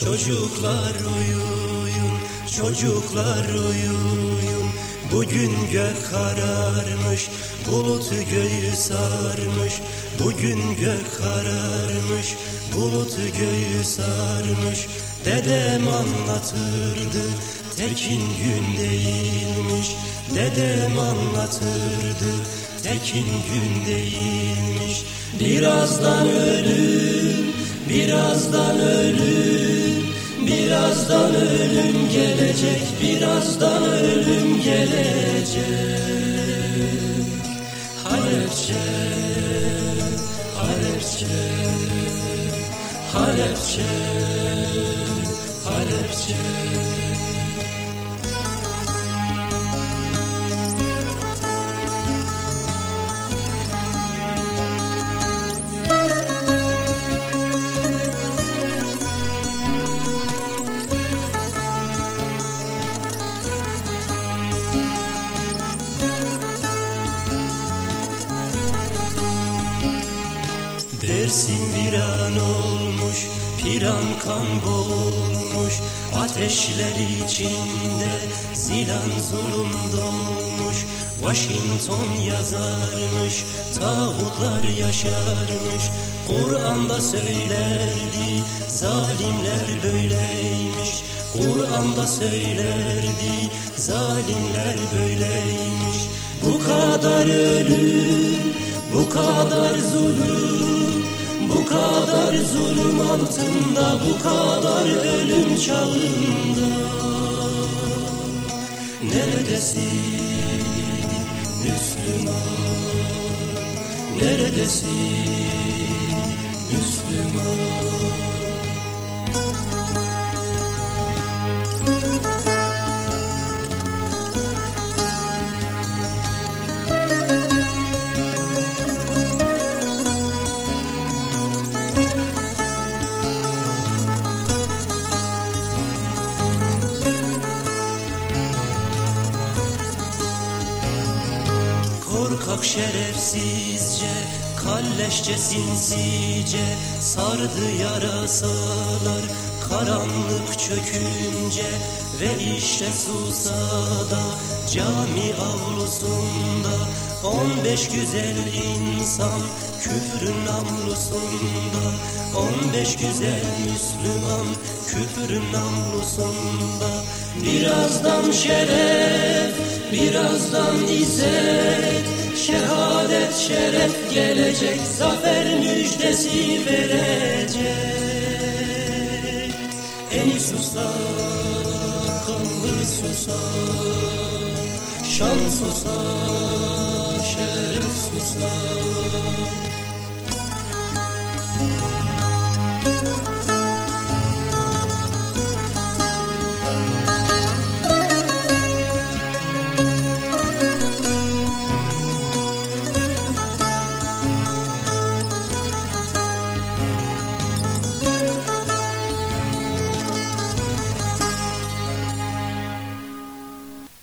Çocuklar uyuyun, çocuklar uyuyun. Bugün gök kararmış, bulut göğü sarmış. Bugün gök kararmış, bulut göğü sarmış. Dedem anlatırdı, tekin gün değilmiş. Dedem anlatırdı, tekin gün değilmiş. Birazdan ölüm, birazdan ölüm Birazdan ölüm gelecek, birazdan ölüm gelecek. Halepçe, Halepçe, Halepçe, Halepçe Dersin bir an olmuş, piran kan boğulmuş Ateşler içinde zilan zulüm dolmuş Washington yazarmış, tağutlar yaşarmış Kur'an'da söylerdi, zalimler böyleymiş Kur'an'da söylerdi, zalimler böyleymiş. Bu kadar ölüm, bu kadar zulüm Bu kadar zulüm altında Bu kadar ölüm çağında. Neredesin? Müslüman. Neredesin? Müslüman Korkak şerefsizce, kalleşçe sinsice Sardı yarasalar karanlık çökünce Ve işte Susa'da cami avlusunda On beş güzel insan küfrün namlusunda On beş güzel Müslüman küfrün namlusunda. Birazdan şeref, birazdan izzet Şehadet şeref gelecek, zafer müjdesi verecek. Eni susa, kanlı susa Şan susa, şeref susa